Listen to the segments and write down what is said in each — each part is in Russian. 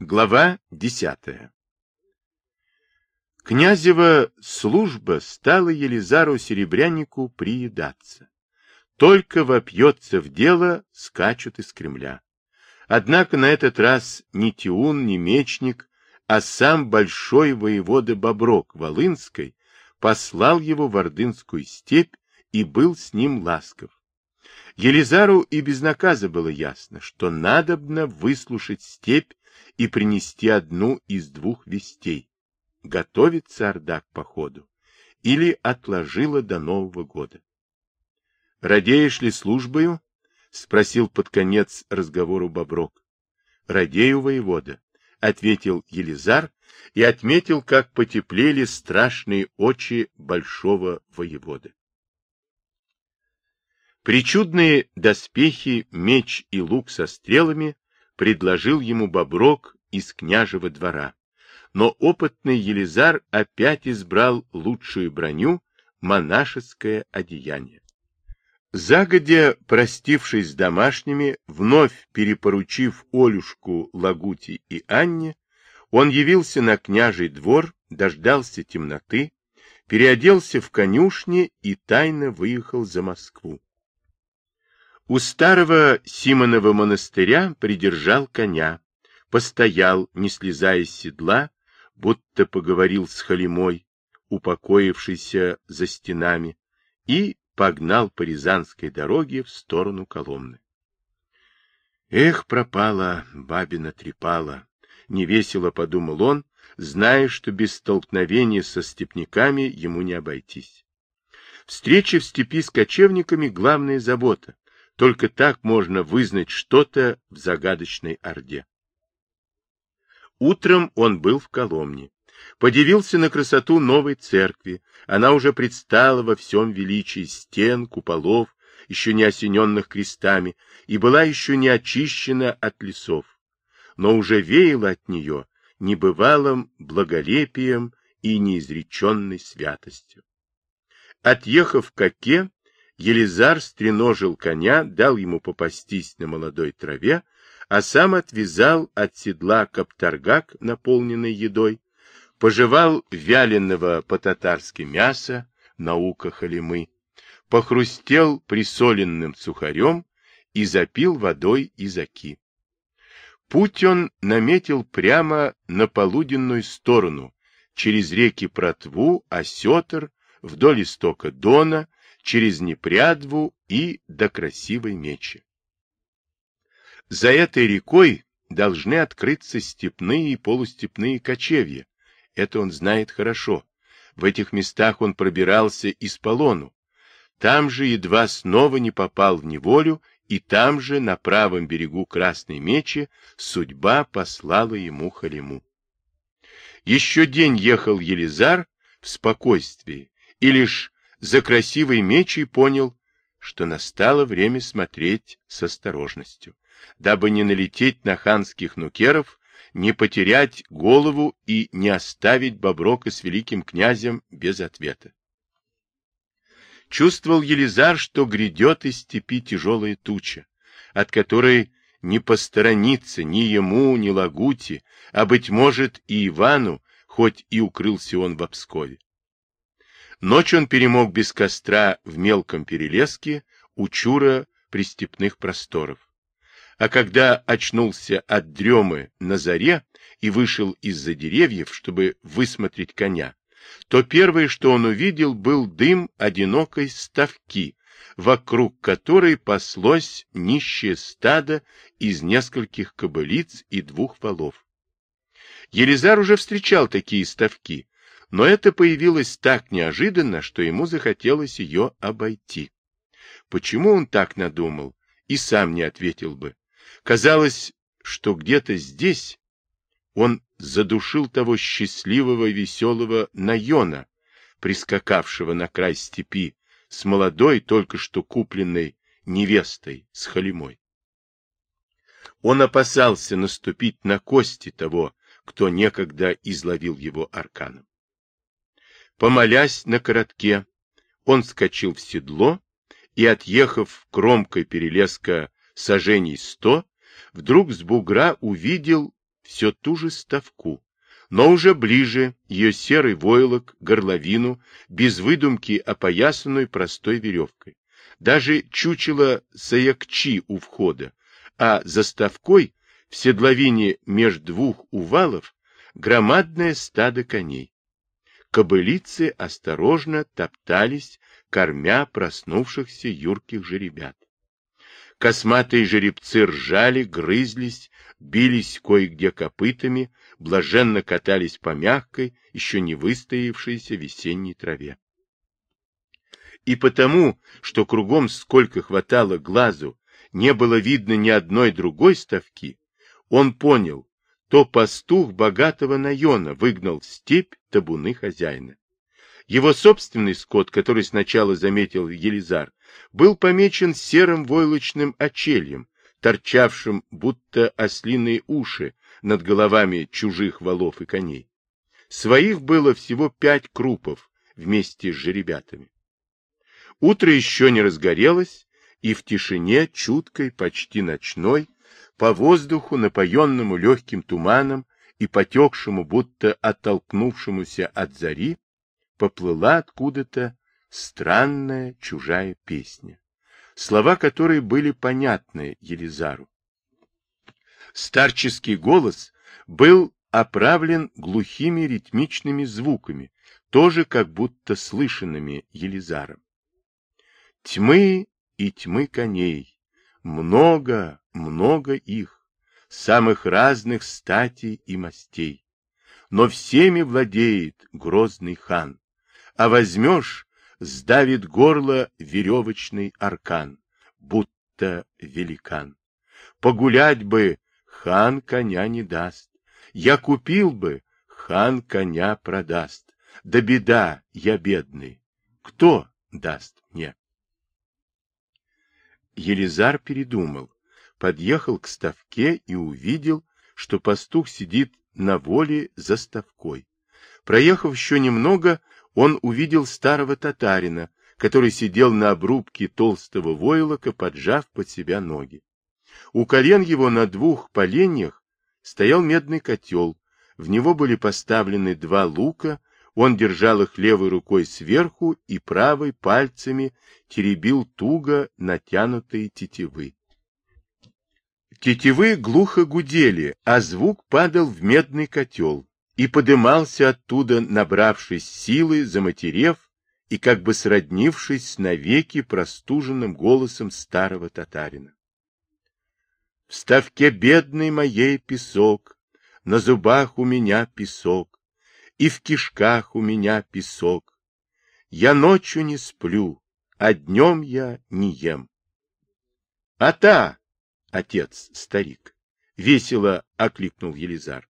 Глава десятая Князева служба стала Елизару Серебрянику приедаться. Только вопьется в дело, скачут из Кремля. Однако на этот раз ни Тиун, ни Мечник, а сам большой воевода Боброк Волынской послал его в Ордынскую степь и был с ним ласков. Елизару и без наказа было ясно, что надобно выслушать степь и принести одну из двух вестей. Готовится Орда к походу или отложила до Нового года. — Радеешь ли службою? — спросил под конец разговору Боброк. — Радею, воевода, — ответил Елизар и отметил, как потеплели страшные очи большого воевода. Причудные доспехи, меч и лук со стрелами предложил ему Боброк из княжего двора. Но опытный Елизар опять избрал лучшую броню, монашеское одеяние. Загодя, простившись с домашними, вновь перепоручив Олюшку, Лагути и Анне, он явился на княжий двор, дождался темноты, переоделся в конюшне и тайно выехал за Москву. У старого Симонова монастыря придержал коня, постоял, не слезая с седла, будто поговорил с Халимой, упокоившейся за стенами, и погнал по Рязанской дороге в сторону Коломны. Эх, пропала, бабина трепала, невесело подумал он, зная, что без столкновения со степняками ему не обойтись. Встреча в степи с кочевниками — главная забота, только так можно вызнать что-то в загадочной Орде. Утром он был в Коломне. Подивился на красоту новой церкви. Она уже предстала во всем величии стен, куполов, еще не осененных крестами, и была еще не очищена от лесов. Но уже веяло от нее небывалым благолепием и неизреченной святостью. Отъехав к Оке, Елизар стреножил коня, дал ему попастись на молодой траве, а сам отвязал от седла каптаргак, наполненный едой, пожевал вяленого по-татарски мяса, наука халимы, похрустел присоленным сухарем и запил водой из оки. Путь он наметил прямо на полуденную сторону, через реки Протву, Осетр, вдоль истока Дона, через Непрядву и до Красивой Мечи. За этой рекой должны открыться степные и полустепные кочевья. Это он знает хорошо. В этих местах он пробирался из полону. Там же едва снова не попал в неволю, и там же, на правом берегу Красной Мечи, судьба послала ему Халиму. Еще день ехал Елизар в спокойствии, и лишь за красивой мечей понял, что настало время смотреть с осторожностью, дабы не налететь на ханских нукеров, не потерять голову и не оставить Боброка с великим князем без ответа. Чувствовал Елизар, что грядет из степи тяжелая туча, от которой не посторониться ни ему, ни Лагути, а, быть может, и Ивану, хоть и укрылся он в Обскове. Ночь он перемог без костра в мелком перелеске у чура пристепных просторов. А когда очнулся от дремы на заре и вышел из-за деревьев, чтобы высмотреть коня, то первое, что он увидел, был дым одинокой ставки, вокруг которой паслось нищее стадо из нескольких кобылиц и двух валов. Елизар уже встречал такие ставки, но это появилось так неожиданно, что ему захотелось ее обойти. Почему он так надумал, и сам не ответил бы. Казалось, что где-то здесь он задушил того счастливого веселого Найона, прискакавшего на край степи с молодой, только что купленной невестой, с Халимой. Он опасался наступить на кости того, кто некогда изловил его арканом. Помолясь на коротке, он скочил в седло и, отъехав кромкой перелеска сажений сто, вдруг с бугра увидел все ту же ставку, но уже ближе ее серый войлок, горловину, без выдумки опоясанную простой веревкой. Даже чучело саякчи у входа, а за ставкой в седловине меж двух увалов громадное стадо коней. Кобылицы осторожно топтались, кормя проснувшихся юрких жеребят. Косматые жеребцы ржали, грызлись, бились кое-где копытами, блаженно катались по мягкой, еще не выстоявшейся весенней траве. И потому, что кругом сколько хватало глазу, не было видно ни одной другой ставки, он понял, то пастух богатого Найона выгнал в степь табуны хозяина. Его собственный скот, который сначала заметил Елизар, был помечен серым войлочным очельем, торчавшим будто ослиные уши над головами чужих валов и коней. Своих было всего пять крупов вместе с жеребятами. Утро еще не разгорелось, и в тишине, чуткой, почти ночной, по воздуху, напоенному легким туманом и потекшему, будто оттолкнувшемуся от зари, поплыла откуда-то странная чужая песня, слова которой были понятны Елизару. Старческий голос был оправлен глухими ритмичными звуками, тоже как будто слышанными Елизаром. Тьмы и тьмы коней, много, много их, самых разных статей и мастей. Но всеми владеет грозный хан, а возьмешь, сдавит горло веревочный аркан, будто великан. Погулять бы, хан коня не даст, я купил бы, хан коня продаст. Да беда, я бедный, кто даст мне? Елизар передумал, подъехал к ставке и увидел, что пастух сидит на воле за ставкой. Проехав еще немного, он увидел старого татарина, который сидел на обрубке толстого войлока, поджав под себя ноги. У колен его на двух поленьях стоял медный котел, в него были поставлены два лука, он держал их левой рукой сверху и правой пальцами теребил туго натянутые тетивы. Тетивы глухо гудели, а звук падал в медный котел и подымался оттуда, набравшись силы, заматерев и как бы сроднившись навеки простуженным голосом старого татарина. В ставке бедной моей песок, на зубах у меня песок, и в кишках у меня песок. Я ночью не сплю, а днем я не ем. — А та, отец, старик, — весело окликнул Елизар.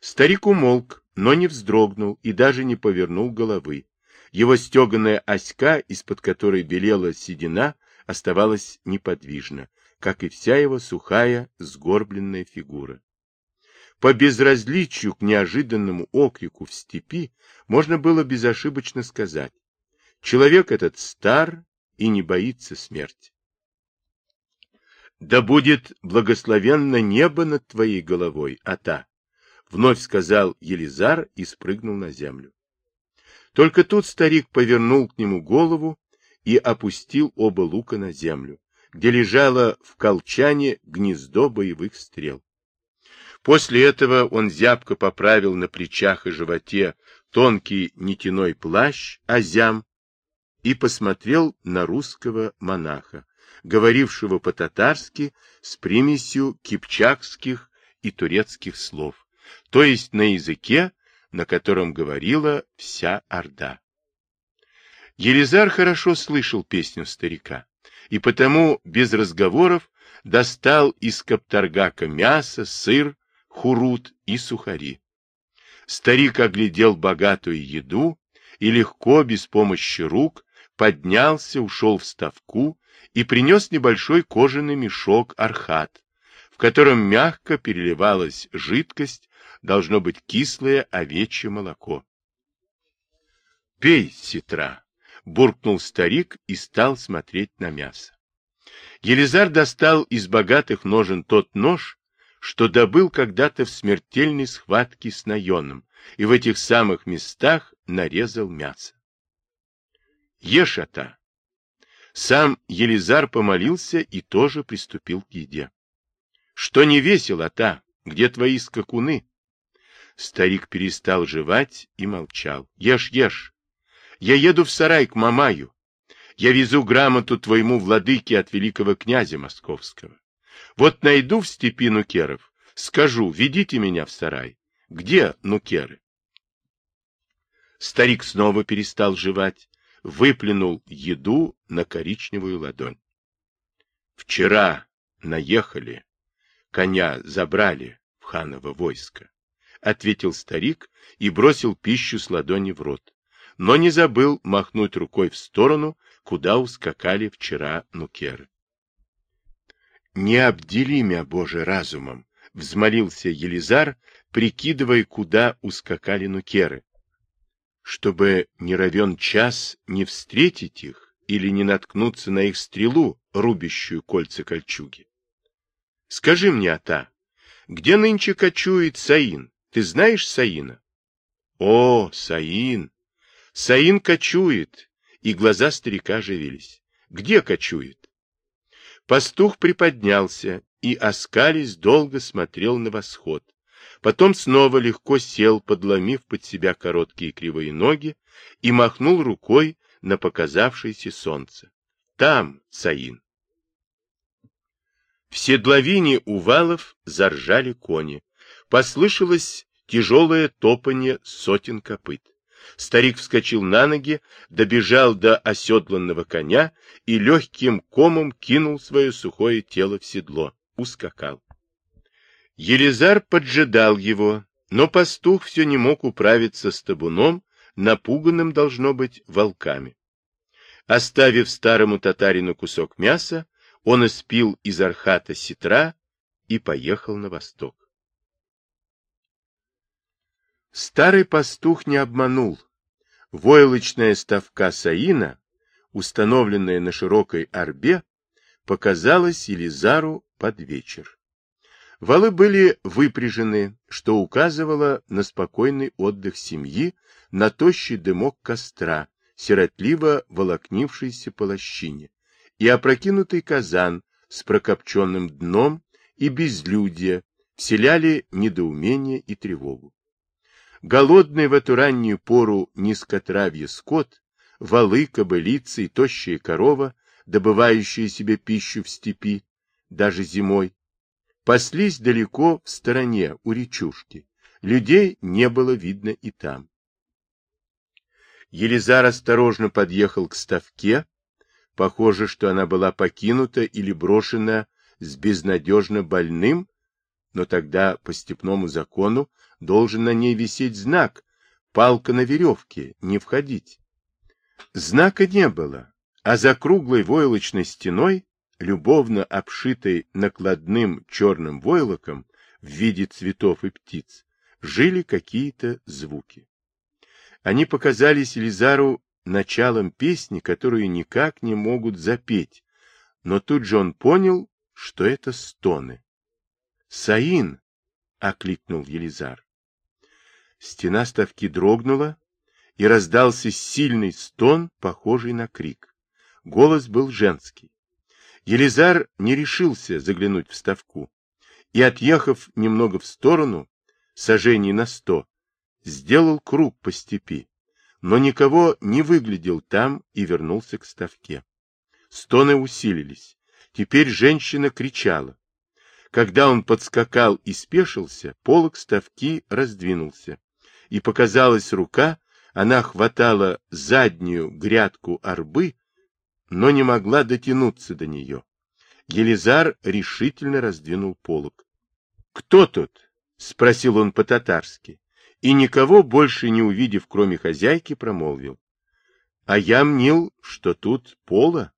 Старик умолк, но не вздрогнул и даже не повернул головы. Его стеганая оська, из-под которой белела седина, оставалась неподвижна, как и вся его сухая, сгорбленная фигура. По безразличию к неожиданному окрику в степи можно было безошибочно сказать, человек этот стар и не боится смерти. Да будет благословенно небо над твоей головой, Ата, вновь сказал Елизар и спрыгнул на землю. Только тут старик повернул к нему голову и опустил оба лука на землю, где лежало в колчане гнездо боевых стрел. После этого он зябко поправил на плечах и животе тонкий нитяной плащ, азям, и посмотрел на русского монаха, говорившего по-татарски с примесью кипчакских и турецких слов, то есть на языке, на котором говорила вся Орда. Елизар хорошо слышал песню старика, и потому без разговоров достал из капторгака мясо, сыр, хурут и сухари. Старик оглядел богатую еду и легко, без помощи рук, поднялся, ушел в ставку и принес небольшой кожаный мешок архат, в котором мягко переливалась жидкость, должно быть кислое овечье молоко. — Пей, сестра! — буркнул старик и стал смотреть на мясо. Елизар достал из богатых ножен тот нож, что добыл когда-то в смертельной схватке с наеном, и в этих самых местах нарезал мясо. Ешь, ата! Сам Елизар помолился и тоже приступил к еде. Что не весело, ата? Где твои скакуны? Старик перестал жевать и молчал. Ешь, ешь. Я еду в сарай к Мамаю. Я везу грамоту твоему владыке от великого князя московского. Вот найду в степи нукеров, скажу, ведите меня в сарай. Где нукеры? Старик снова перестал жевать, выплюнул еду на коричневую ладонь. Вчера наехали, коня забрали в ханово войско, ответил старик и бросил пищу с ладони в рот, но не забыл махнуть рукой в сторону, куда ускакали вчера нукеры. Не обдели мя, Боже, разумом, взмолился Елизар, прикидывая, куда ускакали нукеры, чтобы не равен час не встретить их или не наткнуться на их стрелу, рубящую кольца кольчуги. Скажи мне, Ата, где нынче кочует Саин? Ты знаешь Саина? О, Саин! Саин кочует, и глаза старика оживились. Где кочует? Пастух приподнялся и, оскались, долго смотрел на восход. Потом снова легко сел, подломив под себя короткие кривые ноги, и махнул рукой на показавшееся солнце. Там, Саин. В седловине у валов заржали кони. Послышалось тяжелое топанье сотен копыт. Старик вскочил на ноги, добежал до оседланного коня и легким комом кинул свое сухое тело в седло, ускакал. Елизар поджидал его, но пастух все не мог управиться с табуном, напуганным, должно быть, волками. Оставив старому татарину кусок мяса, он испил из архата ситра и поехал на восток. Старый пастух не обманул. Войлочная ставка Саина, установленная на широкой арбе, показалась Елизару под вечер. Валы были выпряжены, что указывало на спокойный отдых семьи, на тощий дымок костра, сиротливо волокнившийся по лощине, и опрокинутый казан с прокопченным дном и безлюдье вселяли недоумение и тревогу. Голодный в эту раннюю пору низкотравье скот, валы, кобылицы и тощая корова, добывающие себе пищу в степи, даже зимой, паслись далеко в стороне, у речушки. Людей не было видно и там. Елизар осторожно подъехал к ставке. Похоже, что она была покинута или брошена с безнадежно больным, но тогда по степному закону должен на ней висеть знак «Палка на веревке, не входить». Знака не было, а за круглой войлочной стеной, любовно обшитой накладным черным войлоком в виде цветов и птиц, жили какие-то звуки. Они показались Елизару началом песни, которую никак не могут запеть, но тут же он понял, что это стоны. «Саин!» — окликнул Елизар. Стена ставки дрогнула, и раздался сильный стон, похожий на крик. Голос был женский. Елизар не решился заглянуть в ставку, и, отъехав немного в сторону, сожжений на сто, сделал круг по степи, но никого не выглядел там и вернулся к ставке. Стоны усилились. Теперь женщина кричала. Когда он подскакал и спешился, полог ставки раздвинулся и показалась рука, она хватала заднюю грядку арбы, но не могла дотянуться до нее. Елизар решительно раздвинул полог. — Кто тут? — спросил он по-татарски, и никого больше не увидев, кроме хозяйки, промолвил. — А я мнил, что тут пола.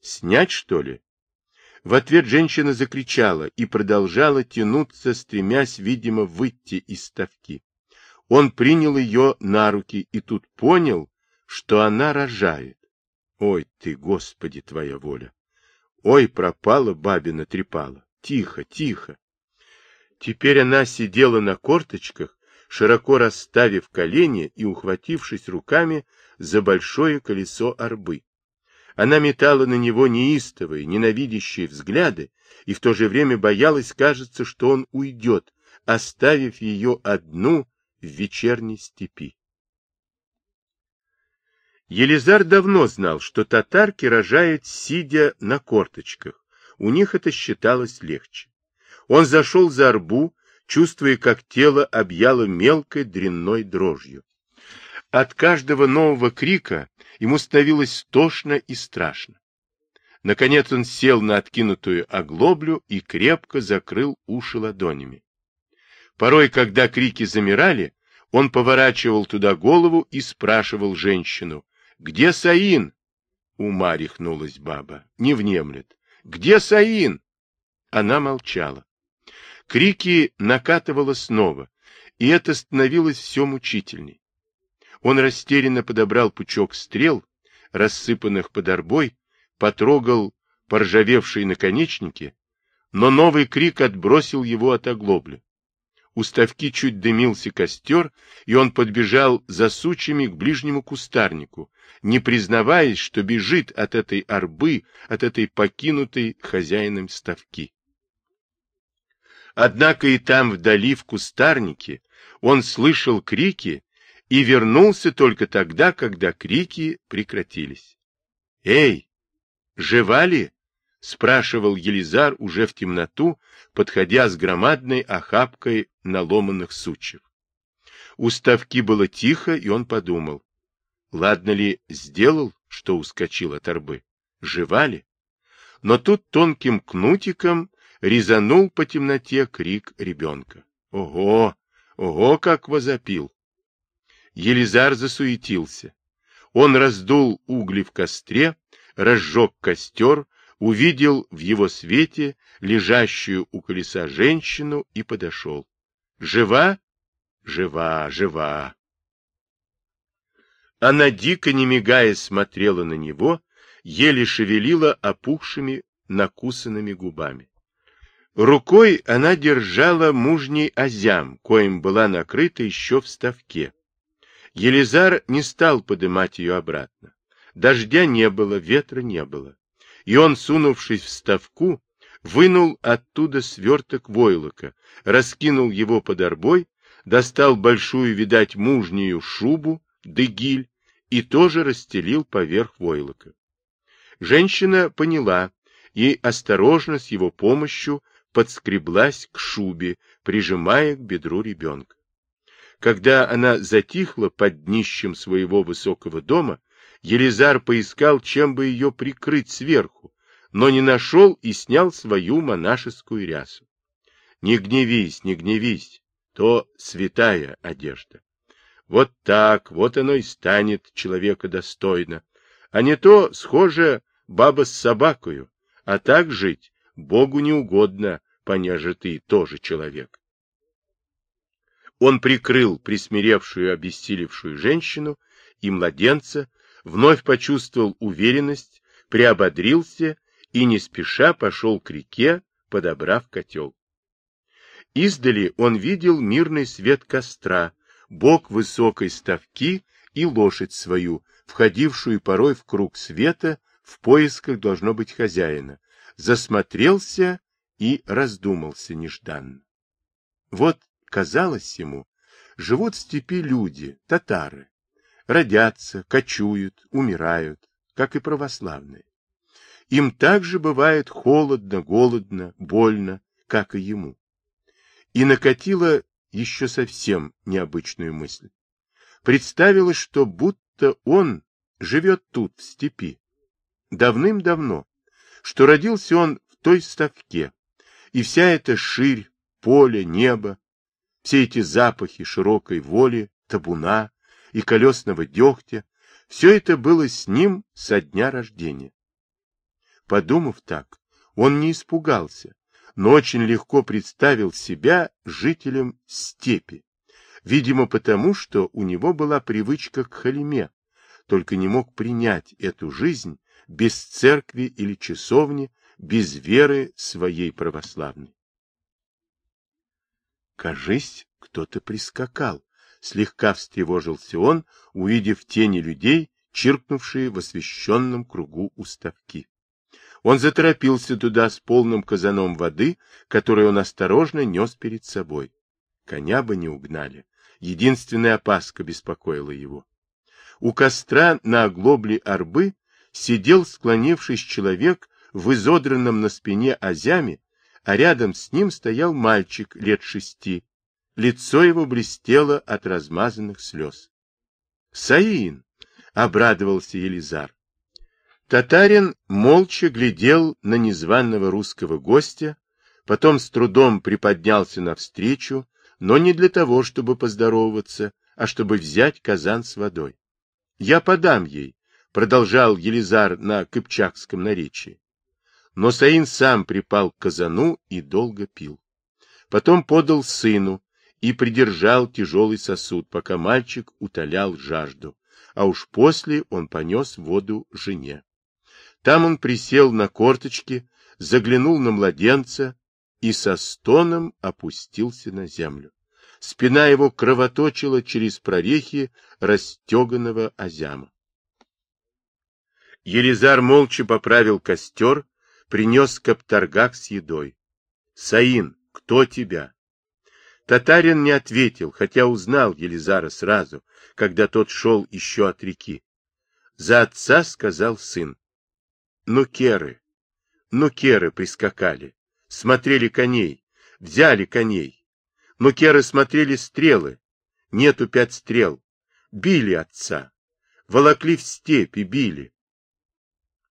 Снять, что ли? В ответ женщина закричала и продолжала тянуться, стремясь, видимо, выйти из ставки. Он принял ее на руки и тут понял, что она рожает. Ой ты, Господи, твоя воля! Ой, пропала бабина трепала. Тихо, тихо. Теперь она сидела на корточках, широко расставив колени и ухватившись руками за большое колесо арбы. Она метала на него неистовые, ненавидящие взгляды, и в то же время боялась, кажется, что он уйдет, оставив ее одну в вечерней степи. Елизар давно знал, что татарки рожают, сидя на корточках. У них это считалось легче. Он зашел за арбу, чувствуя, как тело объяло мелкой дрянной дрожью. От каждого нового крика ему становилось тошно и страшно. Наконец он сел на откинутую оглоблю и крепко закрыл уши ладонями. Порой, когда крики замирали, он поворачивал туда голову и спрашивал женщину, «Где Саин?» Ума рехнулась баба, не внемлет. «Где Саин?» Она молчала. Крики накатывало снова, и это становилось все мучительней. Он растерянно подобрал пучок стрел, рассыпанных под арбой, потрогал поржавевшие наконечники, но новый крик отбросил его от оглобли. У ставки чуть дымился костер, и он подбежал за сучьями к ближнему кустарнику, не признаваясь, что бежит от этой арбы, от этой покинутой хозяином ставки. Однако и там, вдали, в кустарнике, он слышал крики и вернулся только тогда, когда крики прекратились. «Эй, жива ли?» — спрашивал Елизар уже в темноту, подходя с громадной охапкой наломанных сучьев. У ставки было тихо, и он подумал, ладно ли сделал, что ускочил от арбы, жива? Но тут тонким кнутиком резанул по темноте крик ребенка. Ого! Ого, как возопил! Елизар засуетился. Он раздул угли в костре, разжег костер, увидел в его свете лежащую у колеса женщину и подошел. Жива? Жива, жива. Она, дико не мигая, смотрела на него, еле шевелила опухшими, накусанными губами. Рукой она держала мужний озям, коим была накрыта еще в ставке. Елизар не стал подымать ее обратно. Дождя не было, ветра не было. И он, сунувшись в ставку, вынул оттуда сверток войлока, раскинул его под арбой, достал большую, видать, мужнюю шубу, дыгиль, и тоже расстелил поверх войлока. Женщина поняла и осторожно с его помощью подскреблась к шубе, прижимая к бедру ребенка. Когда она затихла под днищем своего высокого дома, Елизар поискал, чем бы ее прикрыть сверху, но не нашел и снял свою монашескую рясу. Не гневись, не гневись, то святая одежда. Вот так, вот оно и станет человека достойно, а не то, схоже, баба с собакою, а так жить Богу не угодно, понеже ты тоже человек. Он прикрыл присмиревшую, обессилевшую женщину и младенца, вновь почувствовал уверенность, приободрился и не спеша пошел к реке, подобрав котел. Издали он видел мирный свет костра, бок высокой ставки и лошадь свою, входившую порой в круг света, в поисках должно быть хозяина, засмотрелся и раздумался нежданно. Вот, казалось ему, живут в степи люди, татары, родятся, кочуют, умирают, как и православные. Им также бывает холодно, голодно, больно, как и ему. И накатила еще совсем необычную мысль. Представилось, что будто он живет тут, в степи, давным-давно, что родился он в той ставке, и вся эта ширь, поле, небо, все эти запахи широкой воли, табуна и колесного дегтя, все это было с ним со дня рождения. Подумав так, он не испугался, но очень легко представил себя жителем степи, видимо потому, что у него была привычка к халиме, только не мог принять эту жизнь без церкви или часовни, без веры своей православной. Кажись, кто-то прискакал. Слегка встревожился он, увидев тени людей, чиркнувшие в освещенном кругу уставки. Он заторопился туда с полным казаном воды, который он осторожно нес перед собой. Коня бы не угнали. Единственная опаска беспокоила его. У костра на оглобле арбы сидел, склонившись человек в изодранном на спине озяме, а рядом с ним стоял мальчик лет шести. Лицо его блестело от размазанных слез. — Саин! — обрадовался Елизар. Татарин молча глядел на незваного русского гостя, потом с трудом приподнялся навстречу, но не для того, чтобы поздороваться, а чтобы взять казан с водой. — Я подам ей, — продолжал Елизар на кыпчакском наречии. Но Саин сам припал к казану и долго пил. Потом подал сыну и придержал тяжелый сосуд, пока мальчик утолял жажду, а уж после он понес воду жене. Там он присел на корточки, заглянул на младенца и со стоном опустился на землю. Спина его кровоточила через прорехи расстеганного озяма. Елизар молча поправил костер, принес капторгак с едой. — Саин, кто тебя? Татарин не ответил, хотя узнал Елизара сразу, когда тот шел еще от реки. За отца сказал сын. Ну, керы, ну, керы прискакали, смотрели коней, взяли коней. Ну, керы смотрели стрелы, нету пять стрел, били отца, волокли в степи, били.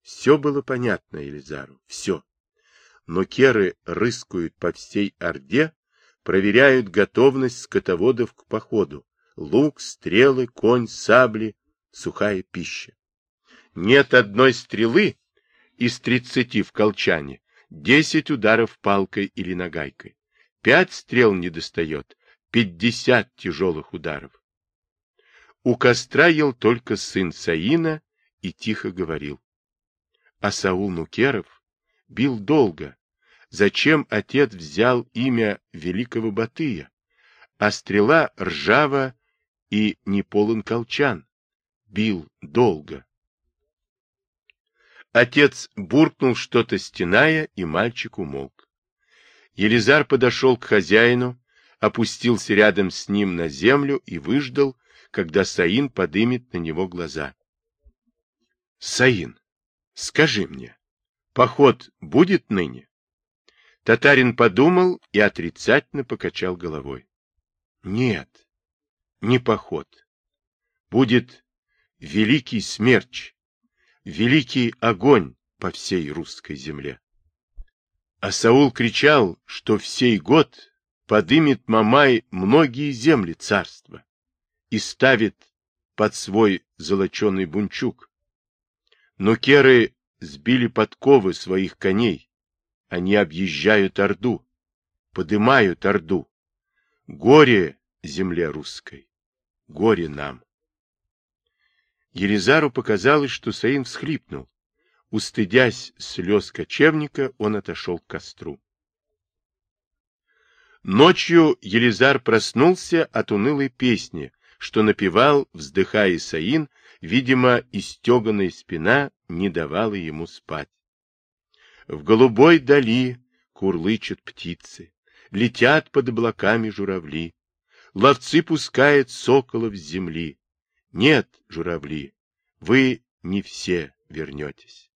Все было понятно Елизару, все. Но керы рыскают по всей Орде, проверяют готовность скотоводов к походу. Лук, стрелы, конь, сабли, сухая пища. Нет одной стрелы, из тридцати в колчане, десять ударов палкой или нагайкой. Пять стрел не достает, пятьдесят тяжелых ударов. У костра ел только сын Саина и тихо говорил. А Саул Нукеров бил долго. Зачем отец взял имя великого Батыя? А стрела ржава и не полон колчан. Бил долго. Отец буркнул что-то стеная, и мальчик умолк. Елизар подошел к хозяину, опустился рядом с ним на землю и выждал, когда Саин подымет на него глаза. — Саин, скажи мне, поход будет ныне? Татарин подумал и отрицательно покачал головой. — Нет, не поход. Будет великий смерч, великий огонь по всей русской земле. А Саул кричал, что в год подымет Мамай многие земли царства и ставит под свой золоченый бунчук. Но керы сбили подковы своих коней, они объезжают Орду, подымают Орду. Горе земле русской, горе нам. Елизару показалось, что Саин всхлипнул. Устыдясь слез кочевника, он отошел к костру. Ночью Елизар проснулся от унылой песни, что напевал, вздыхая Саин, видимо, истеганная спина не давала ему спать. В голубой дали курлычут птицы, летят под облаками журавли, ловцы пускают соколов с земли, нет, журавли, вы не все вернетесь.